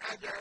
أجل